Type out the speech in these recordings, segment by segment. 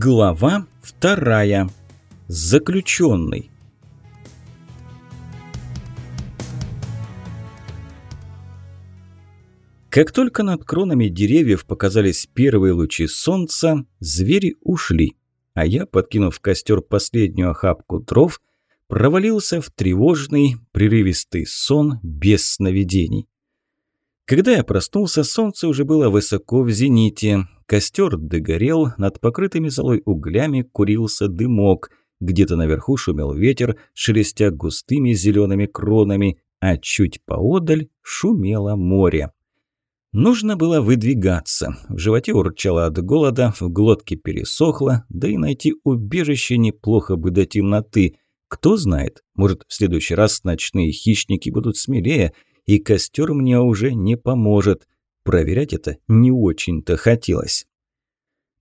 Глава вторая. Заключенный. Как только над кронами деревьев показались первые лучи солнца, звери ушли, а я, подкинув костер последнюю охапку дров, провалился в тревожный, прерывистый сон без сновидений. Когда я проснулся, солнце уже было высоко в зените, Костер догорел, над покрытыми золой углями курился дымок. Где-то наверху шумел ветер, шелестя густыми зелеными кронами, а чуть поодаль шумело море. Нужно было выдвигаться. В животе урчало от голода, в глотке пересохло, да и найти убежище неплохо бы до темноты. Кто знает, может, в следующий раз ночные хищники будут смелее, и костер мне уже не поможет. Проверять это не очень-то хотелось.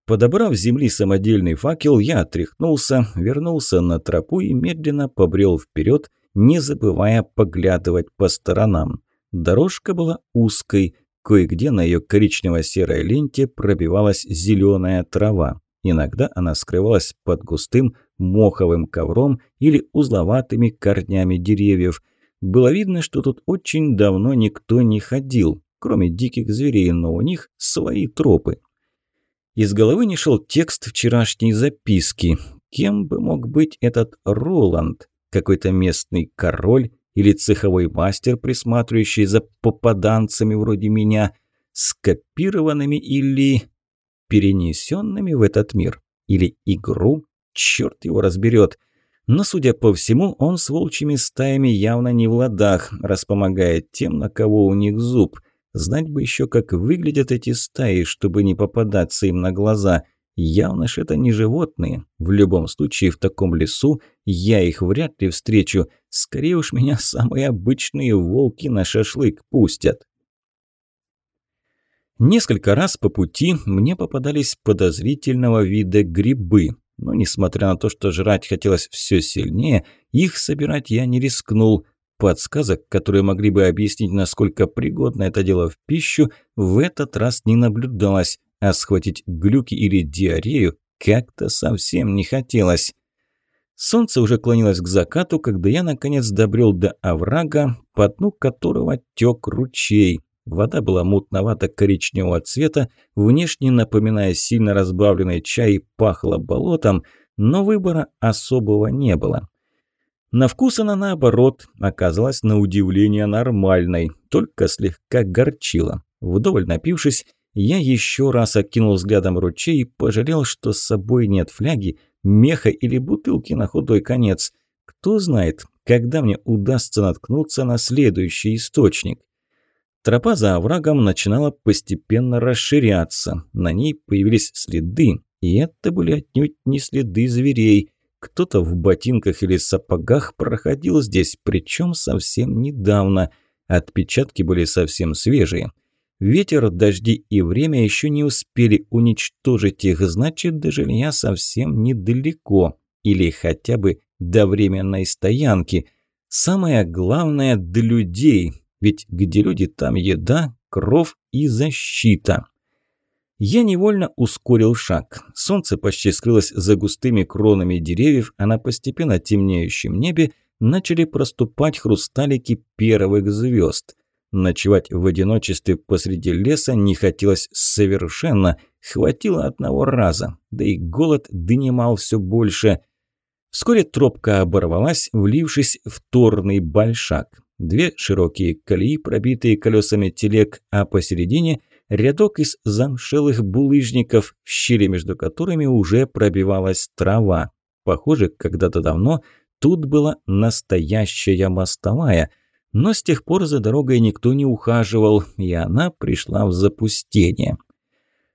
Подобрав с земли самодельный факел, я отряхнулся, вернулся на тропу и медленно побрел вперед, не забывая поглядывать по сторонам. Дорожка была узкой, кое-где на ее коричнево-серой ленте пробивалась зеленая трава. Иногда она скрывалась под густым моховым ковром или узловатыми корнями деревьев. Было видно, что тут очень давно никто не ходил, кроме диких зверей, но у них свои тропы. Из головы не шел текст вчерашней записки. Кем бы мог быть этот Роланд? Какой-то местный король или цеховой мастер, присматривающий за попаданцами вроде меня, скопированными или перенесенными в этот мир? Или игру? Черт его разберет. Но, судя по всему, он с волчьими стаями явно не в ладах, раз помогает тем, на кого у них зуб. Знать бы еще, как выглядят эти стаи, чтобы не попадаться им на глаза. Явно ж это не животные. В любом случае, в таком лесу я их вряд ли встречу. Скорее уж меня самые обычные волки на шашлык пустят. Несколько раз по пути мне попадались подозрительного вида грибы. Но несмотря на то, что жрать хотелось все сильнее, их собирать я не рискнул – Подсказок, которые могли бы объяснить, насколько пригодно это дело в пищу, в этот раз не наблюдалось, а схватить глюки или диарею как-то совсем не хотелось. Солнце уже клонилось к закату, когда я наконец добрел до оврага, по дну которого тек ручей. Вода была мутновато-коричневого цвета, внешне напоминая сильно разбавленный чай и пахло болотом, но выбора особого не было. На вкус она, наоборот, оказалась на удивление нормальной, только слегка горчила. Вдоволь напившись, я еще раз окинул взглядом ручей и пожалел, что с собой нет фляги, меха или бутылки на худой конец. Кто знает, когда мне удастся наткнуться на следующий источник. Тропа за оврагом начинала постепенно расширяться. На ней появились следы, и это были отнюдь не следы зверей – кто-то в ботинках или сапогах проходил здесь, причем совсем недавно. Отпечатки были совсем свежие. Ветер, дожди и время еще не успели уничтожить их, значит, до жилья совсем недалеко. Или хотя бы до временной стоянки. Самое главное – до людей. Ведь где люди, там еда, кров и защита. Я невольно ускорил шаг. Солнце почти скрылось за густыми кронами деревьев, а на постепенно темнеющем небе начали проступать хрусталики первых звезд. Ночевать в одиночестве посреди леса не хотелось совершенно, хватило одного раза, да и голод донимал все больше. Вскоре тропка оборвалась, влившись в торный большак. Две широкие колеи, пробитые колесами телег, а посередине – рядок из замшелых булыжников, в щели между которыми уже пробивалась трава. Похоже, когда-то давно тут была настоящая мостовая, но с тех пор за дорогой никто не ухаживал, и она пришла в запустение.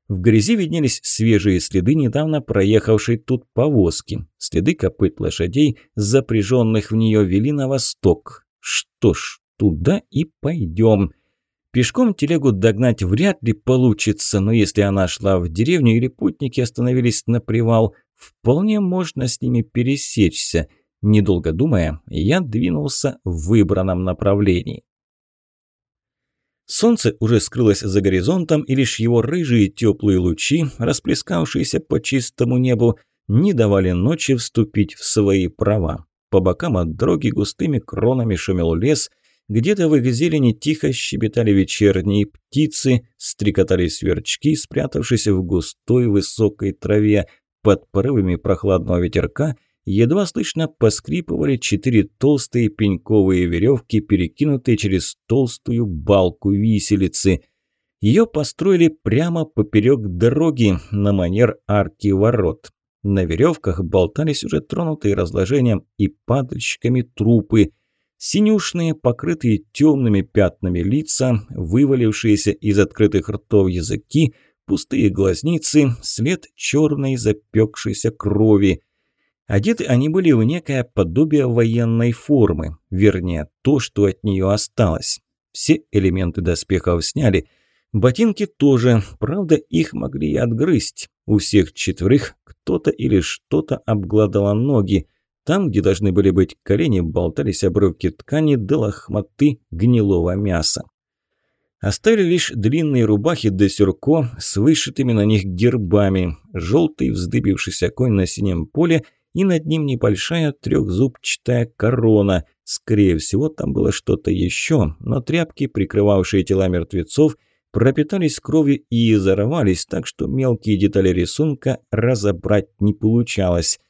В грязи виднелись свежие следы недавно проехавшей тут повозки. Следы копыт лошадей, запряженных в нее, вели на восток. Что ж, туда и пойдем. Пешком телегу догнать вряд ли получится, но если она шла в деревню или путники остановились на привал, вполне можно с ними пересечься. Недолго думая, я двинулся в выбранном направлении. Солнце уже скрылось за горизонтом, и лишь его рыжие теплые лучи, расплескавшиеся по чистому небу, не давали ночи вступить в свои права. По бокам от дороги густыми кронами шумел лес, где-то в их зелени тихо щебетали вечерние птицы, стрекотали сверчки, спрятавшись в густой высокой траве. Под порывами прохладного ветерка едва слышно поскрипывали четыре толстые пеньковые веревки, перекинутые через толстую балку виселицы. Ее построили прямо поперек дороги на манер арки ворот. На веревках болтались уже тронутые разложением и падальщиками трупы. Синюшные, покрытые темными пятнами лица, вывалившиеся из открытых ртов языки, пустые глазницы, след черной запекшейся крови. Одеты они были в некое подобие военной формы, вернее, то, что от нее осталось. Все элементы доспехов сняли – Ботинки тоже, правда, их могли и отгрызть. У всех четверых кто-то или что-то обгладало ноги. Там, где должны были быть колени, болтались обрывки ткани да лохматы гнилого мяса. Оставили лишь длинные рубахи до сюрко с вышитыми на них гербами, желтый вздыбившийся конь на синем поле и над ним небольшая трехзубчатая корона. Скорее всего, там было что-то еще, но тряпки, прикрывавшие тела мертвецов – пропитались кровью и изорвались, так что мелкие детали рисунка разобрать не получалось.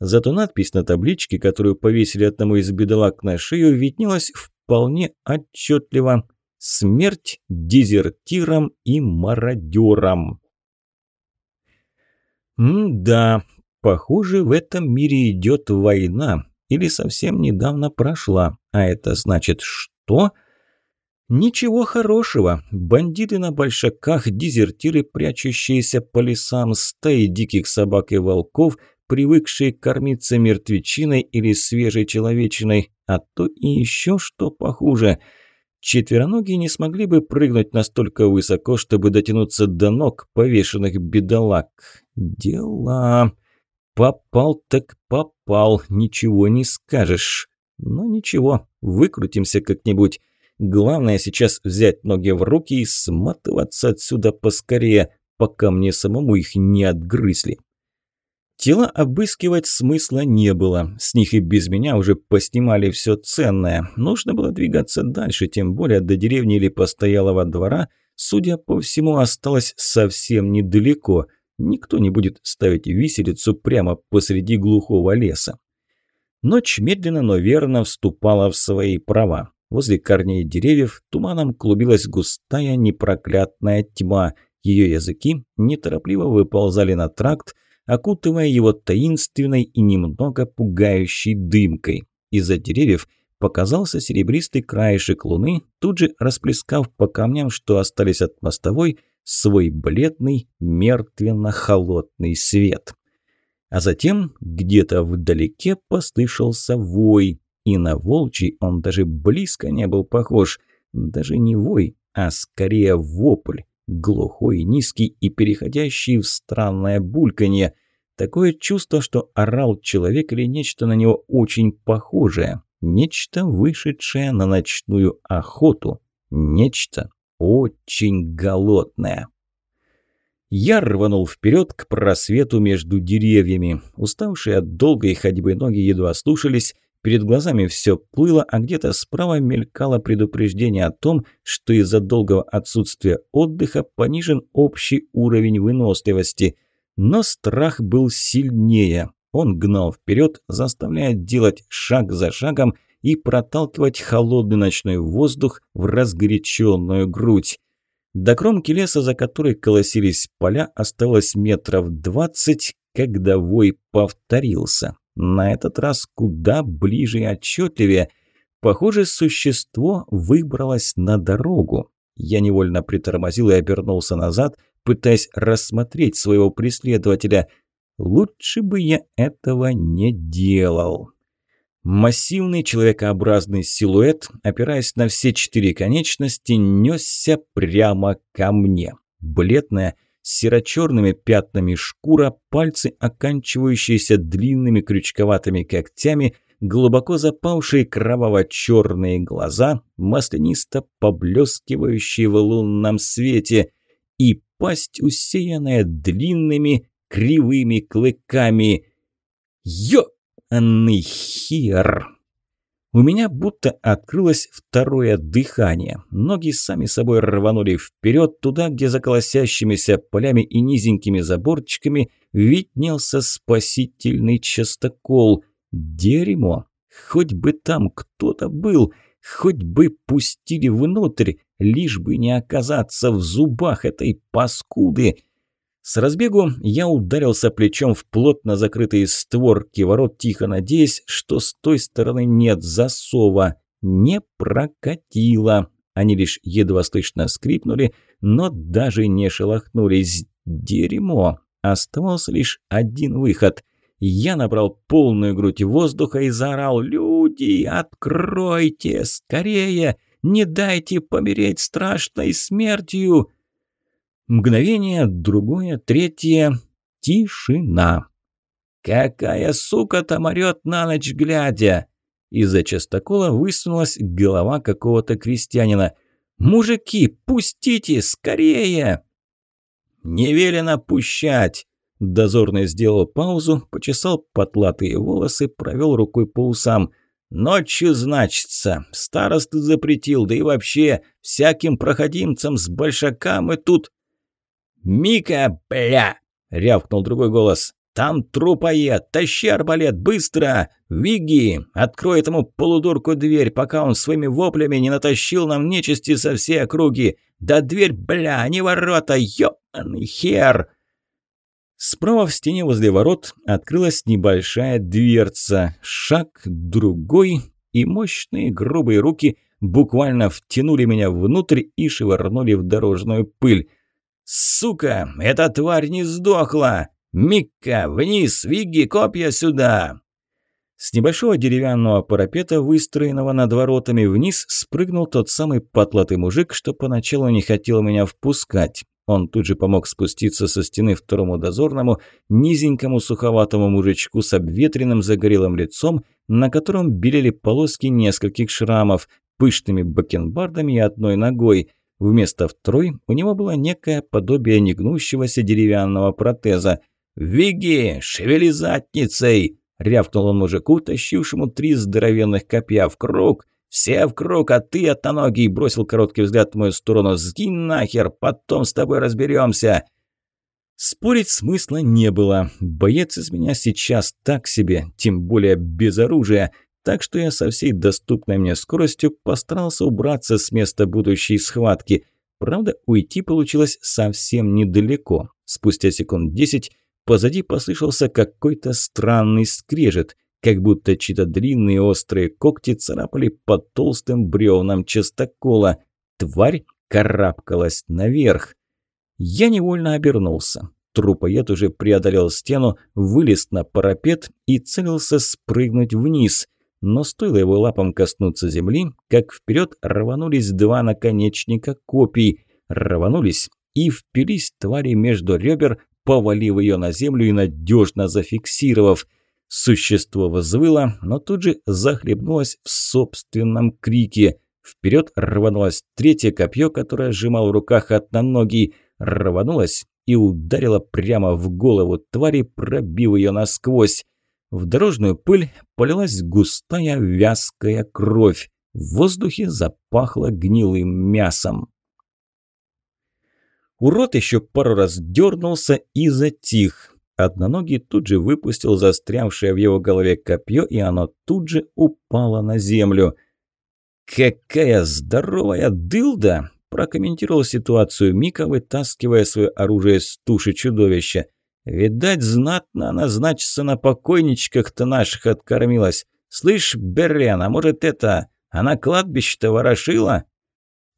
Зато надпись на табличке, которую повесили одному из бедолаг на шею, виднелась вполне отчетливо «Смерть дезертирам и мародерам». М-да, похоже, в этом мире идет война, или совсем недавно прошла, а это значит что – Ничего хорошего. Бандиты на большаках, дезертиры, прячущиеся по лесам, стаи диких собак и волков, привыкшие кормиться мертвечиной или свежей человечиной, а то и еще что похуже. Четвероногие не смогли бы прыгнуть настолько высоко, чтобы дотянуться до ног повешенных бедолаг. Дела. Попал так попал, ничего не скажешь. Но ничего, выкрутимся как-нибудь. Главное сейчас взять ноги в руки и сматываться отсюда поскорее, пока мне самому их не отгрызли. Тела обыскивать смысла не было. С них и без меня уже поснимали все ценное. Нужно было двигаться дальше, тем более до деревни или постоялого двора, судя по всему, осталось совсем недалеко. Никто не будет ставить виселицу прямо посреди глухого леса. Ночь медленно, но верно вступала в свои права. Возле корней деревьев туманом клубилась густая непроклятная тьма. Ее языки неторопливо выползали на тракт, окутывая его таинственной и немного пугающей дымкой. Из-за деревьев показался серебристый краешек луны, тут же расплескав по камням, что остались от мостовой, свой бледный, мертвенно-холодный свет. А затем где-то вдалеке послышался вой, и на волчий он даже близко не был похож. Даже не вой, а скорее вопль. Глухой, низкий и переходящий в странное бульканье. Такое чувство, что орал человек или нечто на него очень похожее. Нечто, вышедшее на ночную охоту. Нечто очень голодное. Я рванул вперед к просвету между деревьями. Уставшие от долгой ходьбы ноги едва слушались, Перед глазами все плыло, а где-то справа мелькало предупреждение о том, что из-за долгого отсутствия отдыха понижен общий уровень выносливости. Но страх был сильнее. Он гнал вперед, заставляя делать шаг за шагом и проталкивать холодный ночной воздух в разгоряченную грудь. До кромки леса, за которой колосились поля, оставалось метров двадцать, когда вой повторился. На этот раз куда ближе и отчетливее. Похоже, существо выбралось на дорогу. Я невольно притормозил и обернулся назад, пытаясь рассмотреть своего преследователя. Лучше бы я этого не делал. Массивный человекообразный силуэт, опираясь на все четыре конечности, несся прямо ко мне. Бледная, с серо-черными пятнами шкура, пальцы, оканчивающиеся длинными крючковатыми когтями, глубоко запавшие кроваво-черные глаза, маслянисто поблескивающие в лунном свете, и пасть, усеянная длинными кривыми клыками. Ёбаный хер! У меня будто открылось второе дыхание. Ноги сами собой рванули вперед, туда, где за колосящимися полями и низенькими заборчиками виднелся спасительный частокол. Дерьмо! Хоть бы там кто-то был, хоть бы пустили внутрь, лишь бы не оказаться в зубах этой паскуды. С разбегу я ударился плечом в плотно закрытые створки ворот, тихо надеясь, что с той стороны нет засова. Не прокатило. Они лишь едва слышно скрипнули, но даже не шелохнулись. Дерьмо. Оставался лишь один выход. Я набрал полную грудь воздуха и заорал «Люди, откройте! Скорее! Не дайте помереть страшной смертью!» Мгновение, другое, третье. Тишина. «Какая сука там орёт на ночь глядя!» Из-за частокола высунулась голова какого-то крестьянина. «Мужики, пустите, скорее!» «Не велено пущать!» Дозорный сделал паузу, почесал потлатые волосы, провел рукой по усам. «Ночью, значится, староста запретил, да и вообще, всяким проходимцам с большака мы тут...» «Мика, бля!» – рявкнул другой голос. «Там трупоед! Тащи арбалет! Быстро! Виги! Открой этому полудурку дверь, пока он своими воплями не натащил нам нечисти со всей округи! Да дверь, бля, не ворота! Ёбаный хер!» Справа в стене возле ворот открылась небольшая дверца. Шаг, другой, и мощные грубые руки буквально втянули меня внутрь и швырнули в дорожную пыль. «Сука, эта тварь не сдохла! Микка, вниз, Вигги, копья сюда!» С небольшого деревянного парапета, выстроенного над воротами, вниз спрыгнул тот самый потлатый мужик, что поначалу не хотел меня впускать. Он тут же помог спуститься со стены второму дозорному, низенькому суховатому мужичку с обветренным загорелым лицом, на котором белели полоски нескольких шрамов, пышными бакенбардами и одной ногой. Вместо второй у него было некое подобие негнущегося деревянного протеза. «Виги, шевели задницей!» – рявкнул он мужику, тащившему три здоровенных копья в круг. «Все в круг, а ты, одноногий!» – бросил короткий взгляд в мою сторону. «Сгинь нахер, потом с тобой разберемся!» Спорить смысла не было. Боец из меня сейчас так себе, тем более без оружия – так что я со всей доступной мне скоростью постарался убраться с места будущей схватки. Правда, уйти получилось совсем недалеко. Спустя секунд десять позади послышался какой-то странный скрежет, как будто чьи-то длинные острые когти царапали по толстым бревнам частокола. Тварь карабкалась наверх. Я невольно обернулся. Трупоед уже преодолел стену, вылез на парапет и целился спрыгнуть вниз но стоило его лапам коснуться земли, как вперед рванулись два наконечника копий, рванулись и впились твари между ребер, повалив ее на землю и надежно зафиксировав. Существо взвыло, но тут же захлебнулось в собственном крике. Вперед рванулось третье копье, которое сжимал в руках одноногий, рванулось и ударило прямо в голову твари, пробив ее насквозь. В дорожную пыль полилась густая вязкая кровь. В воздухе запахло гнилым мясом. Урод еще пару раз дернулся и затих. Одноногий тут же выпустил застрявшее в его голове копье, и оно тут же упало на землю. «Какая здоровая дылда!» – прокомментировал ситуацию Мика, вытаскивая свое оружие с туши чудовища. Видать, знатно она, значится, на покойничках-то наших откормилась. Слышь, Берен, а может это, она кладбище-то ворошила?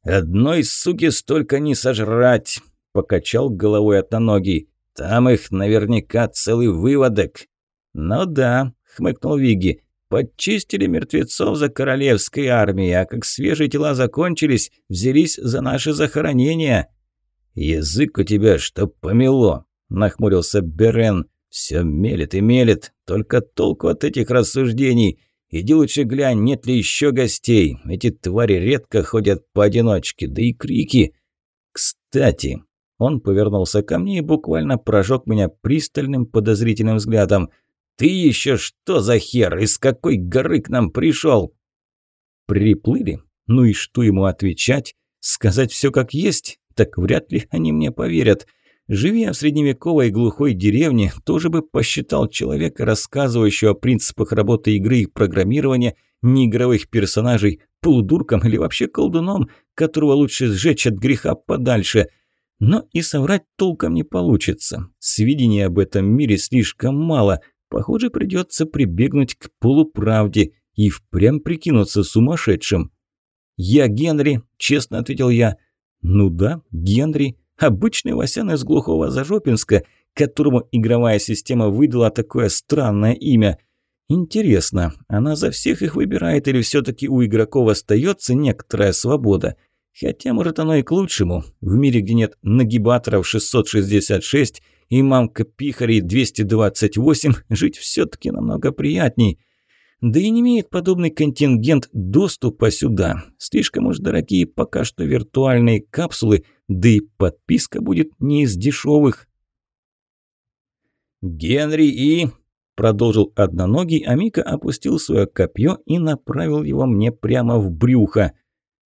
Одной суки столько не сожрать, покачал головой одноногий. Там их наверняка целый выводок. Ну да, хмыкнул Виги. Подчистили мертвецов за королевской армией, а как свежие тела закончились, взялись за наши захоронения. Язык у тебя что помело, – нахмурился Берен. «Все мелет и мелет, только толку от этих рассуждений. Иди лучше глянь, нет ли еще гостей. Эти твари редко ходят поодиночке, да и крики. Кстати, он повернулся ко мне и буквально прожег меня пристальным подозрительным взглядом. «Ты еще что за хер? Из какой горы к нам пришел?» «Приплыли? Ну и что ему отвечать? Сказать все как есть? Так вряд ли они мне поверят». Живи я в средневековой глухой деревне, тоже бы посчитал человека, рассказывающего о принципах работы игры и программирования, неигровых персонажей, полудурком или вообще колдуном, которого лучше сжечь от греха подальше. Но и соврать толком не получится. Сведений об этом мире слишком мало. Похоже, придется прибегнуть к полуправде и впрямь прикинуться сумасшедшим. «Я Генри», – честно ответил я. «Ну да, Генри». Обычный Васян из глухого Зажопинска, которому игровая система выдала такое странное имя. Интересно, она за всех их выбирает или все-таки у игроков остается некоторая свобода? Хотя, может, оно и к лучшему. В мире, где нет нагибаторов 666 и мамка пихарей 228, жить все-таки намного приятней. Да и не имеет подобный контингент доступа сюда. Слишком уж дорогие пока что виртуальные капсулы, да и подписка будет не из дешевых. «Генри и...» – продолжил одноногий, а Мика опустил свое копье и направил его мне прямо в брюхо.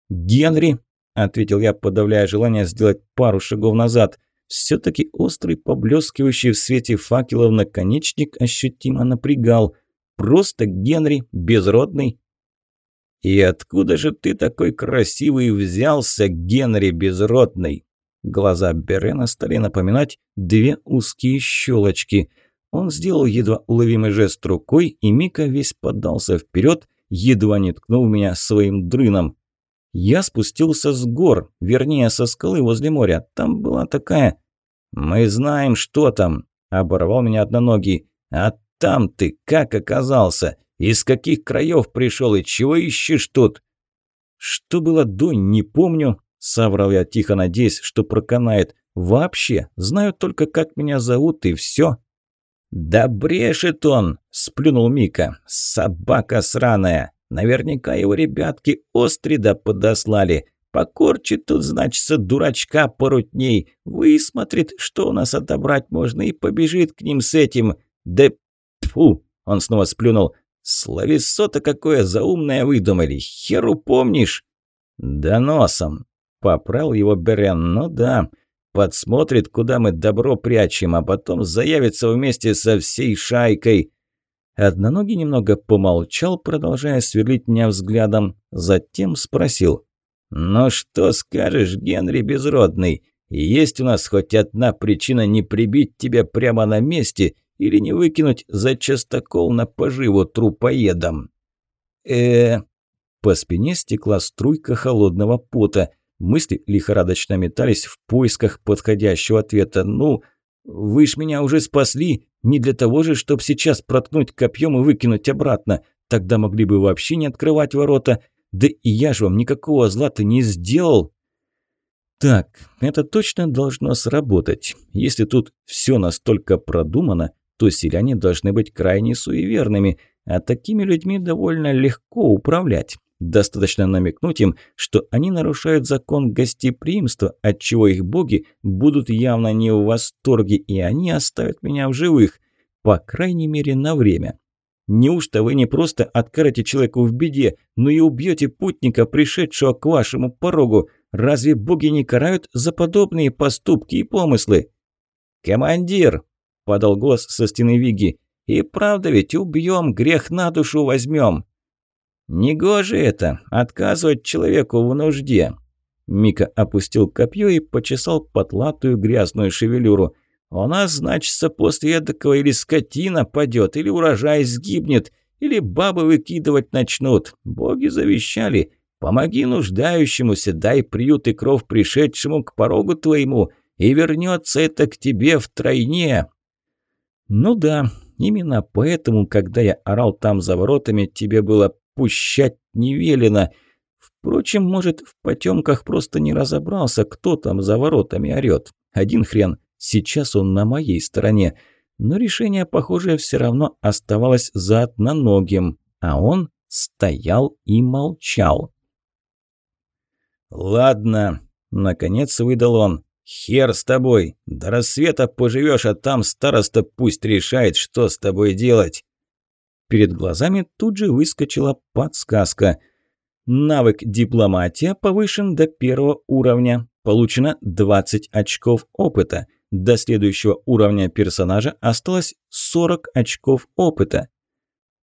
«Генри!» – ответил я, подавляя желание сделать пару шагов назад. Все-таки острый, поблескивающий в свете факелов наконечник ощутимо напрягал – Просто Генри, безродный. «И откуда же ты такой красивый взялся, Генри безродный?» Глаза Берена стали напоминать две узкие щелочки. Он сделал едва уловимый жест рукой, и Мика весь поддался вперед, едва не ткнув меня своим дрыном. Я спустился с гор, вернее, со скалы возле моря. Там была такая... «Мы знаем, что там», – оборвал меня одноногий. «А там ты как оказался? Из каких краев пришел и чего ищешь тут?» «Что было до, не помню», – соврал я тихо, надеясь, что проканает. «Вообще, знаю только, как меня зовут, и все». «Да брешет он!» – сплюнул Мика. «Собака сраная! Наверняка его ребятки Острида подослали. Покорчит тут, значится, дурачка порутней. Высмотрит, что у нас отобрать можно, и побежит к ним с этим. Да Тьфу! Он снова сплюнул. Словесо-то какое заумное выдумали. Херу помнишь? Да носом. Поправил его Берен. Ну да. Подсмотрит, куда мы добро прячем, а потом заявится вместе со всей шайкой. Одноногий немного помолчал, продолжая сверлить меня взглядом. Затем спросил. «Ну что скажешь, Генри Безродный? Есть у нас хоть одна причина не прибить тебя прямо на месте или не выкинуть за частокол на поживу трупоедом. э По спине стекла струйка холодного пота. Мысли лихорадочно метались в поисках подходящего ответа. «Ну, вы ж меня уже спасли, не для того же, чтобы сейчас проткнуть копьем и выкинуть обратно. Тогда могли бы вообще не открывать ворота. Да и я же вам никакого зла-то не сделал». Так, это точно должно сработать. Если тут все настолько продумано, то селяне должны быть крайне суеверными, а такими людьми довольно легко управлять. Достаточно намекнуть им, что они нарушают закон гостеприимства, отчего их боги будут явно не в восторге, и они оставят меня в живых, по крайней мере на время. Неужто вы не просто откажете человеку в беде, но и убьете путника, пришедшего к вашему порогу? Разве боги не карают за подобные поступки и помыслы? «Командир!» Подал голос со стены Виги. «И правда ведь убьем, грех на душу возьмем». «Негоже это, отказывать человеку в нужде». Мика опустил копье и почесал потлатую грязную шевелюру. «У нас, значится, после эдакого или скотина падет, или урожай сгибнет, или бабы выкидывать начнут. Боги завещали. Помоги нуждающемуся, дай приют и кров пришедшему к порогу твоему, и вернется это к тебе втройне. «Ну да, именно поэтому, когда я орал там за воротами, тебе было пущать не велено. Впрочем, может, в потемках просто не разобрался, кто там за воротами орёт. Один хрен, сейчас он на моей стороне. Но решение, похоже, все равно оставалось за одноногим. а он стоял и молчал. «Ладно», – наконец выдал он, – «хер с тобой, до рассвета поживешь, а там староста пусть решает, что с тобой делать». Перед глазами тут же выскочила подсказка. Навык дипломатия повышен до первого уровня. Получено 20 очков опыта. До следующего уровня персонажа осталось 40 очков опыта.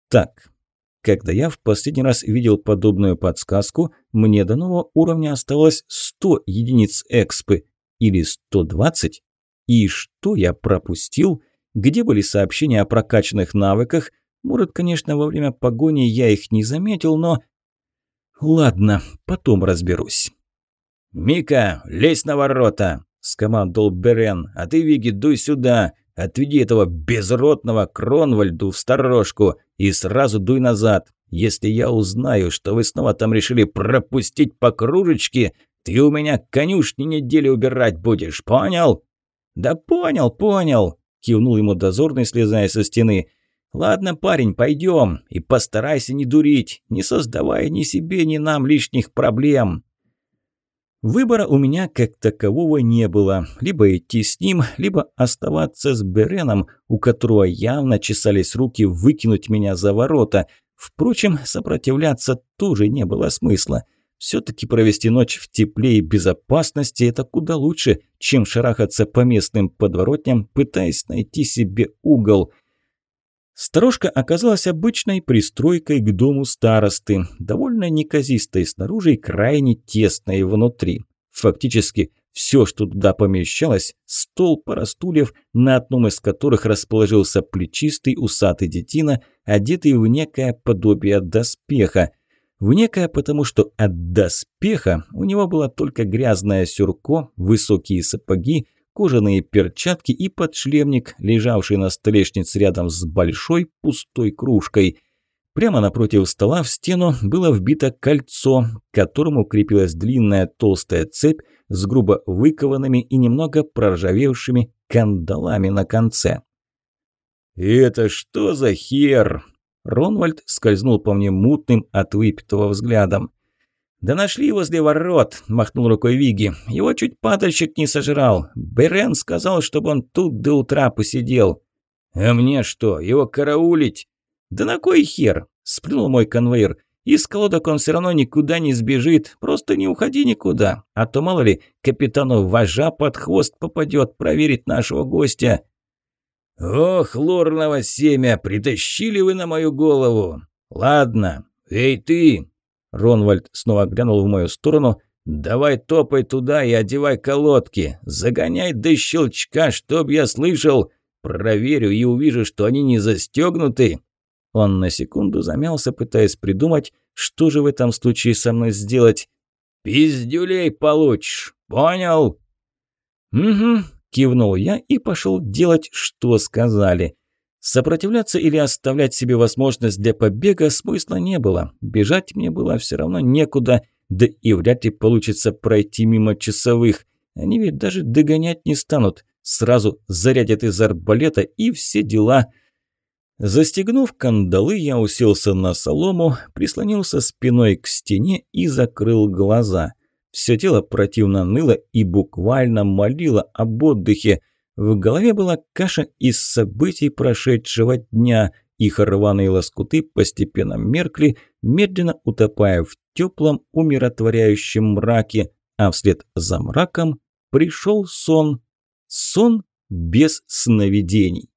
Так, когда я в последний раз видел подобную подсказку, мне до нового уровня оставалось 100 единиц экспы. Или 120? И что я пропустил? Где были сообщения о прокачанных навыках? Может, конечно, во время погони я их не заметил, но... Ладно, потом разберусь. «Мика, лезь на ворота!» – скомандовал Берен. «А ты, Виги, дуй сюда! Отведи этого безротного Кронвальду в сторожку и сразу дуй назад. Если я узнаю, что вы снова там решили пропустить по кружечке, ты у меня конюшни недели убирать будешь, понял?» «Да понял, понял!» – кивнул ему дозорный, слезая со стены. «Ладно, парень, пойдем и постарайся не дурить, не создавая ни себе, ни нам лишних проблем». Выбора у меня как такового не было. Либо идти с ним, либо оставаться с Береном, у которого явно чесались руки выкинуть меня за ворота. Впрочем, сопротивляться тоже не было смысла. Все-таки провести ночь в тепле и безопасности – это куда лучше, чем шарахаться по местным подворотням, пытаясь найти себе угол – Сторожка оказалась обычной пристройкой к дому старосты, довольно неказистой снаружи и крайне тесной внутри. Фактически все, что туда помещалось, стол, пара стульев, на одном из которых расположился плечистый усатый детина, одетый в некое подобие доспеха. В некое потому, что от доспеха у него было только грязное сюрко, высокие сапоги, кожаные перчатки и подшлемник, лежавший на столешнице рядом с большой пустой кружкой. Прямо напротив стола в стену было вбито кольцо, к которому крепилась длинная толстая цепь с грубо выкованными и немного проржавевшими кандалами на конце. «Это что за хер?» Ронвальд скользнул по мне мутным от выпитого взглядом. «Да нашли возле ворот», – махнул рукой Виги. «Его чуть падальщик не сожрал. Берен сказал, чтобы он тут до утра посидел». «А мне что, его караулить?» «Да на кой хер?» – сплюнул мой конвейер. «Из колодок он все равно никуда не сбежит. Просто не уходи никуда. А то, мало ли, капитану вожа под хвост попадет проверить нашего гостя». «Ох, лорного семя, притащили вы на мою голову! Ладно, эй ты, Ронвальд снова глянул в мою сторону. «Давай топай туда и одевай колодки. Загоняй до щелчка, чтоб я слышал. Проверю и увижу, что они не застегнуты». Он на секунду замялся, пытаясь придумать, что же в этом случае со мной сделать. «Пиздюлей получишь, понял?» «Угу», – кивнул я и пошел делать, что сказали. Сопротивляться или оставлять себе возможность для побега смысла не было. Бежать мне было все равно некуда, да и вряд ли получится пройти мимо часовых. Они ведь даже догонять не станут. Сразу зарядят из арбалета и все дела. Застегнув кандалы, я уселся на солому, прислонился спиной к стене и закрыл глаза. Все тело противно ныло и буквально молило об отдыхе – в голове была каша из событий прошедшего дня. Их рваные лоскуты постепенно меркли, медленно утопая в теплом, умиротворяющем мраке, а вслед за мраком пришел сон. Сон без сновидений.